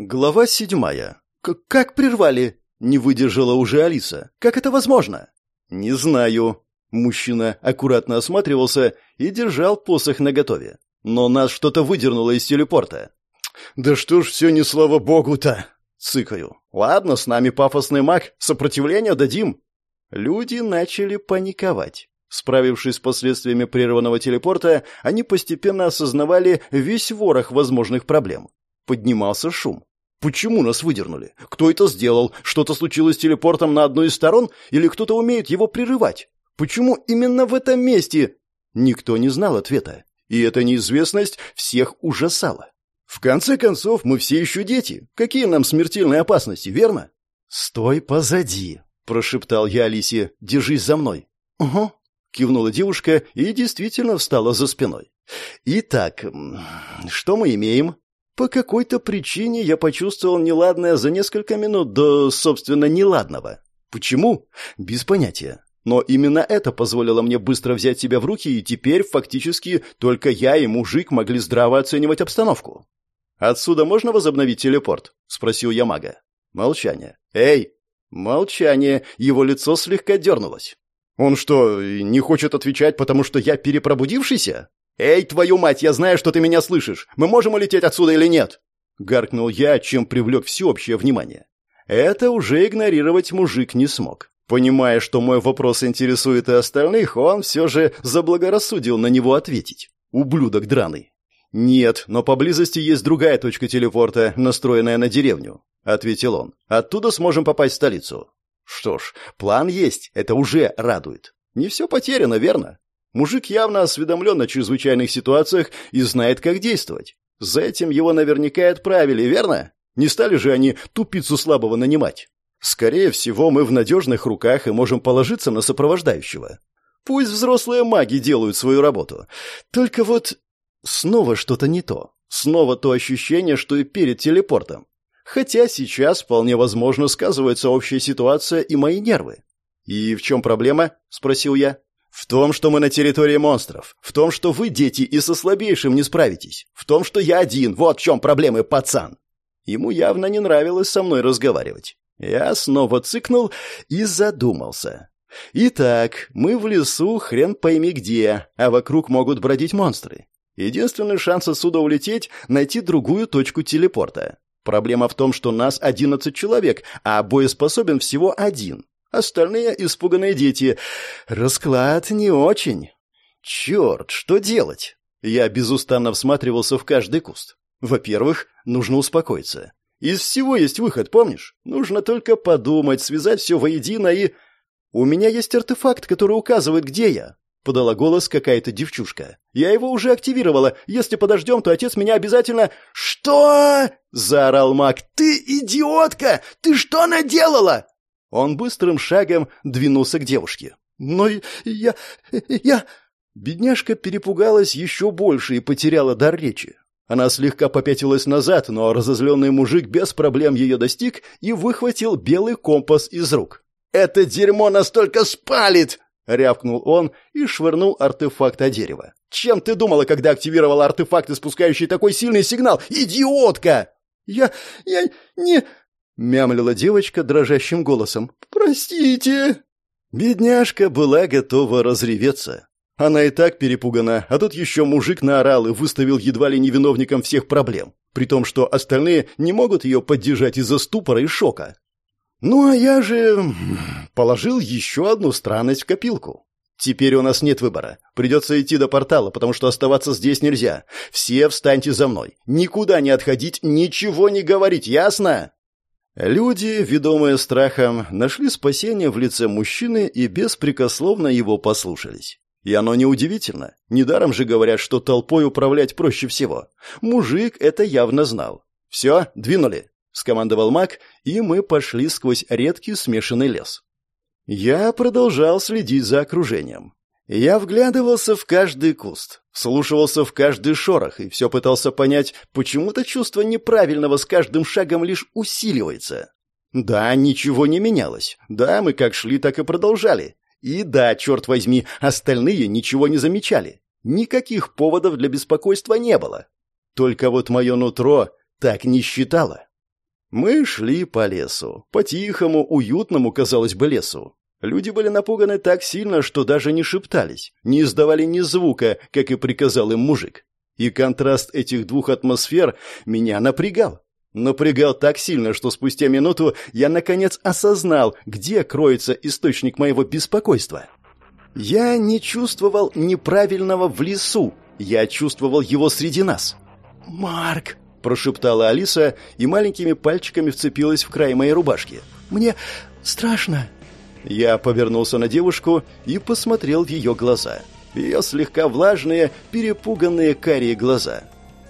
Глава седьмая. «Как прервали?» — не выдержала уже Алиса. «Как это возможно?» «Не знаю». Мужчина аккуратно осматривался и держал посох наготове. «Но нас что-то выдернуло из телепорта». «Да что ж все не слава богу-то!» — цыкаю. «Ладно, с нами пафосный маг, сопротивление дадим». Люди начали паниковать. Справившись с последствиями прерванного телепорта, они постепенно осознавали весь ворох возможных проблем. Поднимался шум. Почему нас выдернули? Кто это сделал? Что-то случилось с телепортом на одной из сторон? Или кто-то умеет его прерывать? Почему именно в этом месте? Никто не знал ответа. И эта неизвестность всех ужасала. В конце концов, мы все еще дети. Какие нам смертельные опасности, верно? «Стой позади», — прошептал я Алисе. «Держись за мной». «Угу», — кивнула девушка и действительно встала за спиной. «Итак, что мы имеем?» По какой-то причине я почувствовал неладное за несколько минут до, собственно, неладного. Почему? Без понятия. Но именно это позволило мне быстро взять себя в руки, и теперь фактически только я и мужик могли здраво оценивать обстановку. «Отсюда можно возобновить телепорт?» — спросил я мага. Молчание. «Эй!» Молчание. Его лицо слегка дернулось. «Он что, не хочет отвечать, потому что я перепробудившийся?» «Эй, твою мать, я знаю, что ты меня слышишь! Мы можем улететь отсюда или нет?» Гаркнул я, чем привлек всеобщее внимание. Это уже игнорировать мужик не смог. Понимая, что мой вопрос интересует и остальных, он все же заблагорассудил на него ответить. Ублюдок драный. «Нет, но поблизости есть другая точка телепорта, настроенная на деревню», — ответил он. «Оттуда сможем попасть в столицу». Что ж, план есть, это уже радует. Не все потеряно, верно? Мужик явно осведомлен о чрезвычайных ситуациях и знает, как действовать. За этим его наверняка и отправили, верно? Не стали же они тупицу слабого нанимать. Скорее всего, мы в надежных руках и можем положиться на сопровождающего. Пусть взрослые маги делают свою работу. Только вот снова что-то не то. Снова то ощущение, что и перед телепортом. Хотя сейчас вполне возможно сказывается общая ситуация и мои нервы. «И в чем проблема?» — спросил я. В том, что мы на территории монстров. В том, что вы, дети, и со слабейшим не справитесь. В том, что я один. Вот в чем проблемы, пацан. Ему явно не нравилось со мной разговаривать. Я снова цыкнул и задумался. Итак, мы в лесу хрен пойми где, а вокруг могут бродить монстры. Единственный шанс отсюда улететь — найти другую точку телепорта. Проблема в том, что нас 11 человек, а боеспособен всего один. Остальные испуганные дети. Расклад не очень. Черт, что делать? Я безустанно всматривался в каждый куст. Во-первых, нужно успокоиться. Из всего есть выход, помнишь? Нужно только подумать, связать все воедино и... У меня есть артефакт, который указывает, где я. Подала голос какая-то девчушка. Я его уже активировала. Если подождем, то отец меня обязательно... Что? Заорал маг. Ты идиотка! Ты что наделала? Он быстрым шагом двинулся к девушке. «Но я... я...» Бедняжка перепугалась еще больше и потеряла дар речи. Она слегка попятилась назад, но разозленный мужик без проблем ее достиг и выхватил белый компас из рук. «Это дерьмо настолько спалит!» — рявкнул он и швырнул артефакт о дерево. «Чем ты думала, когда активировала артефакт, испускающий такой сильный сигнал? Идиотка!» «Я... я не...» мямлила девочка дрожащим голосом. «Простите!» Бедняжка была готова разреветься. Она и так перепугана, а тут еще мужик наорал и выставил едва ли не виновником всех проблем, при том, что остальные не могут ее поддержать из-за ступора и шока. Ну, а я же положил еще одну странность в копилку. Теперь у нас нет выбора. Придется идти до портала, потому что оставаться здесь нельзя. Все встаньте за мной. Никуда не отходить, ничего не говорить, ясно? Люди, ведомые страхом, нашли спасение в лице мужчины и беспрекословно его послушались. И оно неудивительно. Недаром же говорят, что толпой управлять проще всего. Мужик это явно знал. «Все, двинули», — скомандовал маг, и мы пошли сквозь редкий смешанный лес. Я продолжал следить за окружением. Я вглядывался в каждый куст, слушался в каждый шорох и все пытался понять, почему-то чувство неправильного с каждым шагом лишь усиливается. Да, ничего не менялось. Да, мы как шли, так и продолжали. И да, черт возьми, остальные ничего не замечали. Никаких поводов для беспокойства не было. Только вот мое нутро так не считало. Мы шли по лесу. По тихому, уютному, казалось бы, лесу. Люди были напуганы так сильно, что даже не шептались, не издавали ни звука, как и приказал им мужик. И контраст этих двух атмосфер меня напрягал. Напрягал так сильно, что спустя минуту я наконец осознал, где кроется источник моего беспокойства. Я не чувствовал неправильного в лесу, я чувствовал его среди нас. «Марк!» – прошептала Алиса и маленькими пальчиками вцепилась в край моей рубашки. «Мне страшно!» Я повернулся на девушку и посмотрел в ее глаза. Ее слегка влажные, перепуганные карие глаза.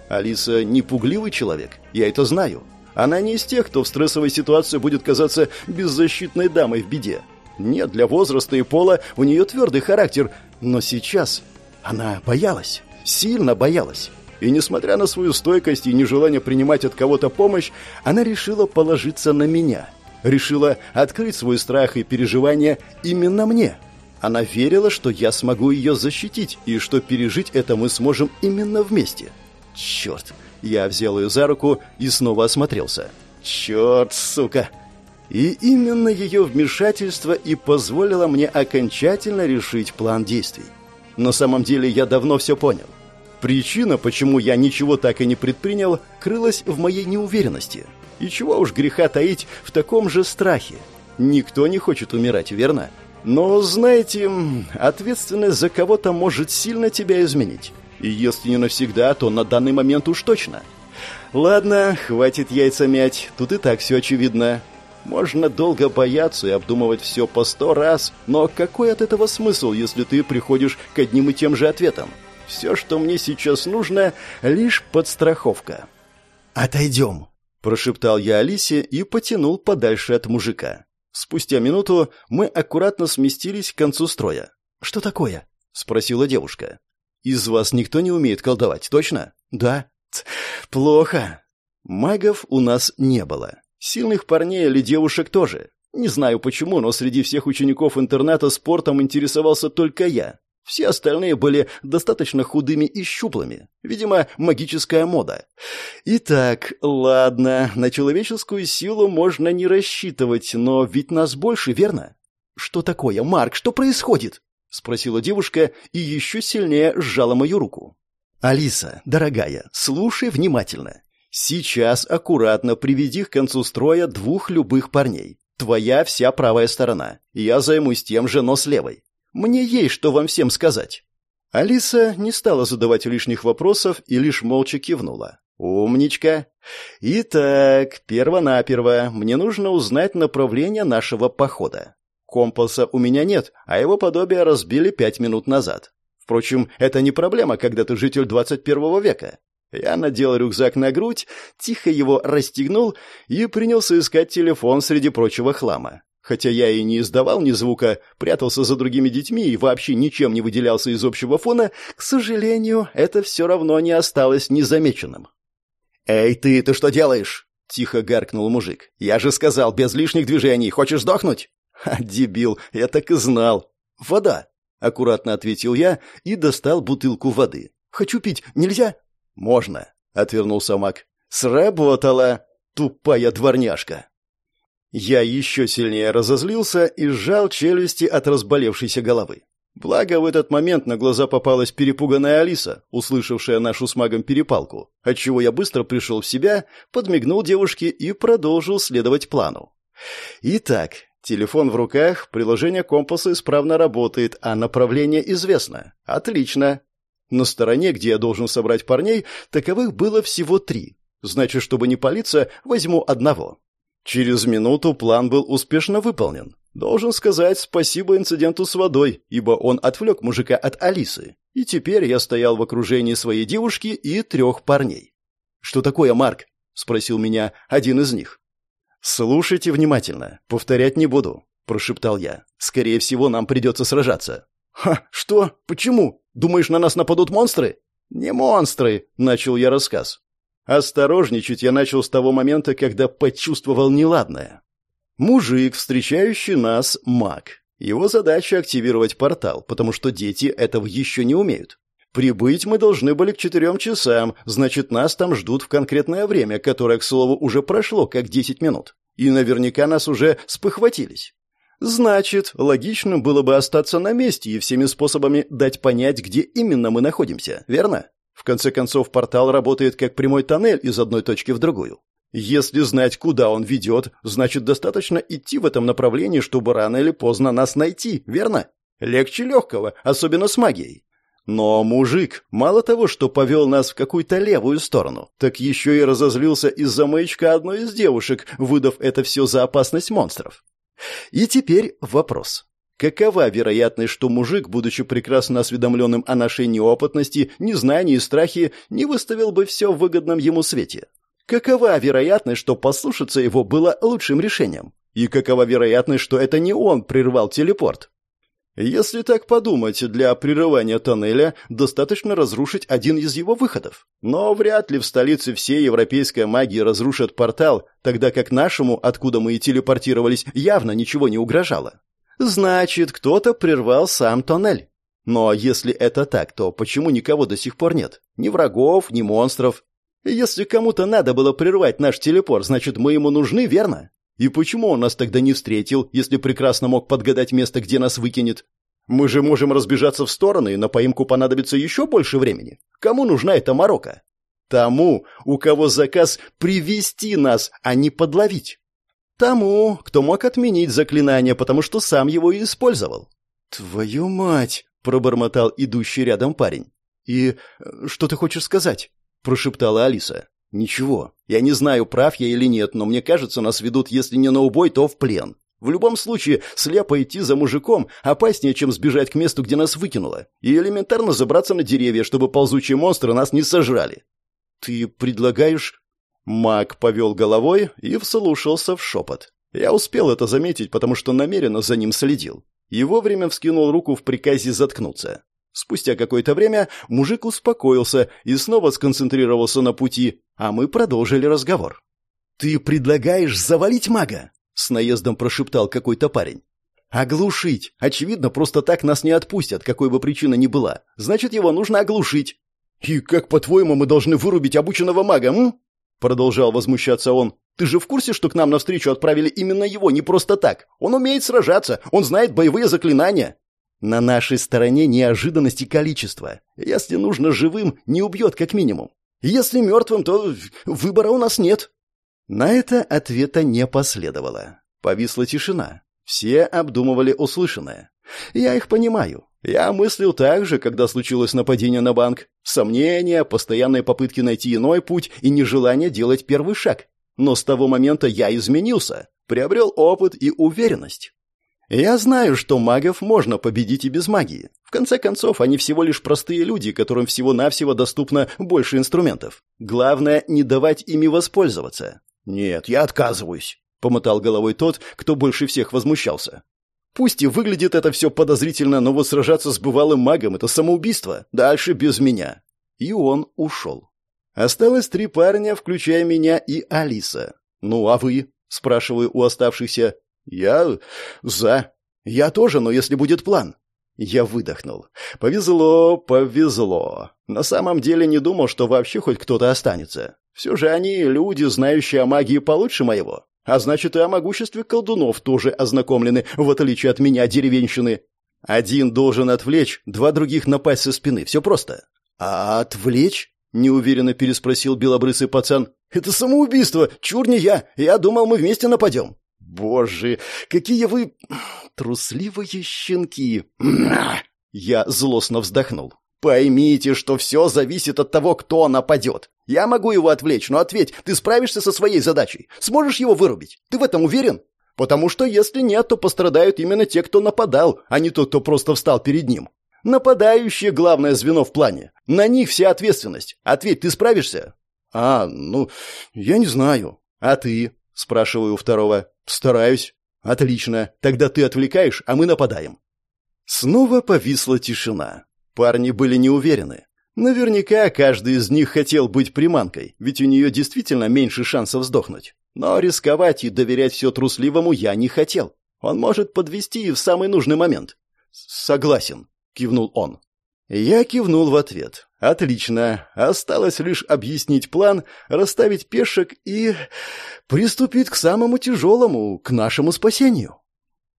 Алиса не пугливый человек, я это знаю. Она не из тех, кто в стрессовой ситуации будет казаться беззащитной дамой в беде. Нет, для возраста и пола у нее твердый характер, но сейчас она боялась, сильно боялась. И несмотря на свою стойкость и нежелание принимать от кого-то помощь, она решила положиться на меня – решила открыть свой страх и переживания именно мне. Она верила, что я смогу ее защитить, и что пережить это мы сможем именно вместе. Черт! Я взял ее за руку и снова осмотрелся. Черт, сука! И именно ее вмешательство и позволило мне окончательно решить план действий. На самом деле я давно все понял. Причина, почему я ничего так и не предпринял, крылась в моей неуверенности – и чего уж греха таить в таком же страхе. Никто не хочет умирать, верно? Но, знаете, ответственность за кого-то может сильно тебя изменить. И если не навсегда, то на данный момент уж точно. Ладно, хватит яйца мять, тут и так все очевидно. Можно долго бояться и обдумывать все по сто раз, но какой от этого смысл, если ты приходишь к одним и тем же ответам? Все, что мне сейчас нужно, лишь подстраховка. «Отойдем», Прошептал я Алисе и потянул подальше от мужика. Спустя минуту мы аккуратно сместились к концу строя. «Что такое?» — спросила девушка. «Из вас никто не умеет колдовать, точно?» «Да». «Плохо». Магов у нас не было. Сильных парней или девушек тоже. Не знаю почему, но среди всех учеников интерната спортом интересовался только я. Все остальные были достаточно худыми и щуплыми. Видимо, магическая мода. Итак, ладно, на человеческую силу можно не рассчитывать, но ведь нас больше, верно? Что такое, Марк, что происходит? Спросила девушка и еще сильнее сжала мою руку. Алиса, дорогая, слушай внимательно. Сейчас аккуратно приведи к концу строя двух любых парней. Твоя вся правая сторона. Я займусь тем же, но с левой. Мне есть что вам всем сказать». Алиса не стала задавать лишних вопросов и лишь молча кивнула. «Умничка. Итак, перво-наперво, мне нужно узнать направление нашего похода. Компаса у меня нет, а его подобие разбили пять минут назад. Впрочем, это не проблема, когда ты житель 21 века. Я надел рюкзак на грудь, тихо его расстегнул и принялся искать телефон среди прочего хлама. Хотя я и не издавал ни звука, прятался за другими детьми и вообще ничем не выделялся из общего фона, к сожалению, это все равно не осталось незамеченным. «Эй, ты, ты что делаешь?» — тихо гаркнул мужик. «Я же сказал, без лишних движений. Хочешь сдохнуть?» «Ха, дебил, я так и знал. Вода!» — аккуратно ответил я и достал бутылку воды. «Хочу пить. Нельзя?» «Можно», — отвернулся маг. «Сработало! Тупая дворняжка!» Я еще сильнее разозлился и сжал челюсти от разболевшейся головы. Благо, в этот момент на глаза попалась перепуганная Алиса, услышавшая нашу с магом перепалку, отчего я быстро пришел в себя, подмигнул девушке и продолжил следовать плану. Итак, телефон в руках, приложение компаса исправно работает, а направление известно. Отлично. На стороне, где я должен собрать парней, таковых было всего три. Значит, чтобы не палиться, возьму одного. Через минуту план был успешно выполнен. Должен сказать спасибо инциденту с водой, ибо он отвлек мужика от Алисы. И теперь я стоял в окружении своей девушки и трех парней. «Что такое, Марк?» — спросил меня один из них. «Слушайте внимательно. Повторять не буду», — прошептал я. «Скорее всего, нам придется сражаться». «Ха, что? Почему? Думаешь, на нас нападут монстры?» «Не монстры», — начал я рассказ. Осторожничать я начал с того момента, когда почувствовал неладное. Мужик, встречающий нас, маг. Его задача активировать портал, потому что дети этого еще не умеют. Прибыть мы должны были к четырем часам, значит, нас там ждут в конкретное время, которое, к слову, уже прошло как десять минут. И наверняка нас уже спохватились. Значит, логично было бы остаться на месте и всеми способами дать понять, где именно мы находимся, верно? В конце концов, портал работает как прямой тоннель из одной точки в другую. Если знать, куда он ведет, значит, достаточно идти в этом направлении, чтобы рано или поздно нас найти, верно? Легче легкого, особенно с магией. Но мужик мало того, что повел нас в какую-то левую сторону, так еще и разозлился из-за маячка одной из девушек, выдав это все за опасность монстров. И теперь вопрос. Какова вероятность, что мужик, будучи прекрасно осведомленным о нашей неопытности, незнании и страхе, не выставил бы все в выгодном ему свете? Какова вероятность, что послушаться его было лучшим решением? И какова вероятность, что это не он прервал телепорт? Если так подумать, для прерывания тоннеля достаточно разрушить один из его выходов. Но вряд ли в столице всей европейской магии разрушат портал, тогда как нашему, откуда мы и телепортировались, явно ничего не угрожало. Значит, кто-то прервал сам тоннель. Но если это так, то почему никого до сих пор нет? Ни врагов, ни монстров. Если кому-то надо было прервать наш телепорт, значит, мы ему нужны, верно? И почему он нас тогда не встретил, если прекрасно мог подгадать место, где нас выкинет? Мы же можем разбежаться в стороны, и на поимку понадобится еще больше времени. Кому нужна эта морока? Тому, у кого заказ привести нас, а не подловить. Тому, кто мог отменить заклинание, потому что сам его и использовал. «Твою мать!» — пробормотал идущий рядом парень. «И э, что ты хочешь сказать?» — прошептала Алиса. «Ничего. Я не знаю, прав я или нет, но мне кажется, нас ведут, если не на убой, то в плен. В любом случае, слепо идти за мужиком опаснее, чем сбежать к месту, где нас выкинуло, и элементарно забраться на деревья, чтобы ползучие монстры нас не сожрали». «Ты предлагаешь...» Маг повел головой и вслушался в шепот. Я успел это заметить, потому что намеренно за ним следил. И вовремя вскинул руку в приказе заткнуться. Спустя какое-то время мужик успокоился и снова сконцентрировался на пути, а мы продолжили разговор. «Ты предлагаешь завалить мага?» — с наездом прошептал какой-то парень. «Оглушить! Очевидно, просто так нас не отпустят, какой бы причина ни была. Значит, его нужно оглушить». «И как, по-твоему, мы должны вырубить обученного мага, м?» Продолжал возмущаться он. «Ты же в курсе, что к нам навстречу отправили именно его, не просто так? Он умеет сражаться, он знает боевые заклинания». На нашей стороне неожиданность и количество. Если нужно живым, не убьет как минимум. Если мертвым, то выбора у нас нет. На это ответа не последовало. Повисла тишина. Все обдумывали услышанное. Я их понимаю. Я мыслил так же, когда случилось нападение на банк. Сомнения, постоянные попытки найти иной путь и нежелание делать первый шаг. Но с того момента я изменился, приобрел опыт и уверенность. Я знаю, что магов можно победить и без магии. В конце концов, они всего лишь простые люди, которым всего-навсего доступно больше инструментов. Главное, не давать ими воспользоваться. «Нет, я отказываюсь», — помотал головой тот, кто больше всех возмущался. «Пусть и выглядит это все подозрительно, но вот сражаться с бывалым магом — это самоубийство. Дальше без меня». И он ушел. Осталось три парня, включая меня и Алиса. «Ну, а вы?» — спрашиваю у оставшихся. «Я... за. Я тоже, но если будет план». Я выдохнул. «Повезло, повезло. На самом деле не думал, что вообще хоть кто-то останется. Все же они люди, знающие о магии получше моего. А значит, и о могуществе колдунов тоже ознакомлены, в отличие от меня, деревенщины. Один должен отвлечь, два других напасть со спины. Все просто». «А отвлечь?» — неуверенно переспросил белобрысый пацан. «Это самоубийство! Чур не я! Я думал, мы вместе нападем!» «Боже, какие вы трусливые щенки!» Я злостно вздохнул. «Поймите, что все зависит от того, кто нападет. Я могу его отвлечь, но ответь, ты справишься со своей задачей? Сможешь его вырубить? Ты в этом уверен? Потому что если нет, то пострадают именно те, кто нападал, а не тот, кто просто встал перед ним. Нападающие — главное звено в плане. На них вся ответственность. Ответь, ты справишься?» «А, ну, я не знаю. А ты?» — спрашиваю у второго. «Стараюсь». «Отлично. Тогда ты отвлекаешь, а мы нападаем». Снова повисла тишина. Парни были не уверены. Наверняка каждый из них хотел быть приманкой, ведь у нее действительно меньше шансов сдохнуть. Но рисковать и доверять все трусливому я не хотел. Он может подвести и в самый нужный момент. «Согласен», — кивнул он. Я кивнул в ответ. Отлично. Осталось лишь объяснить план, расставить пешек и... приступить к самому тяжелому, к нашему спасению.